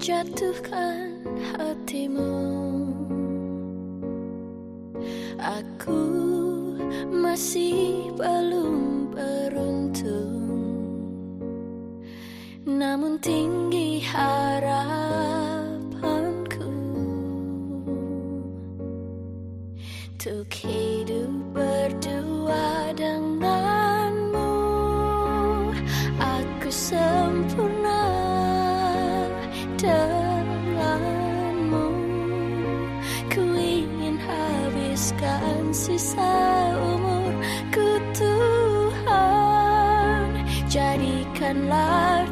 menjatuhkan hatimu. Aku masih belum beruntung. Namun tinggi harapanku Untuk hidup sisa umurku Tuhan Jadikanlah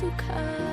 to come.